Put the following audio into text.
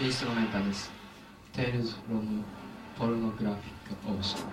インストロメンタルです Tales from Pornographic Ocean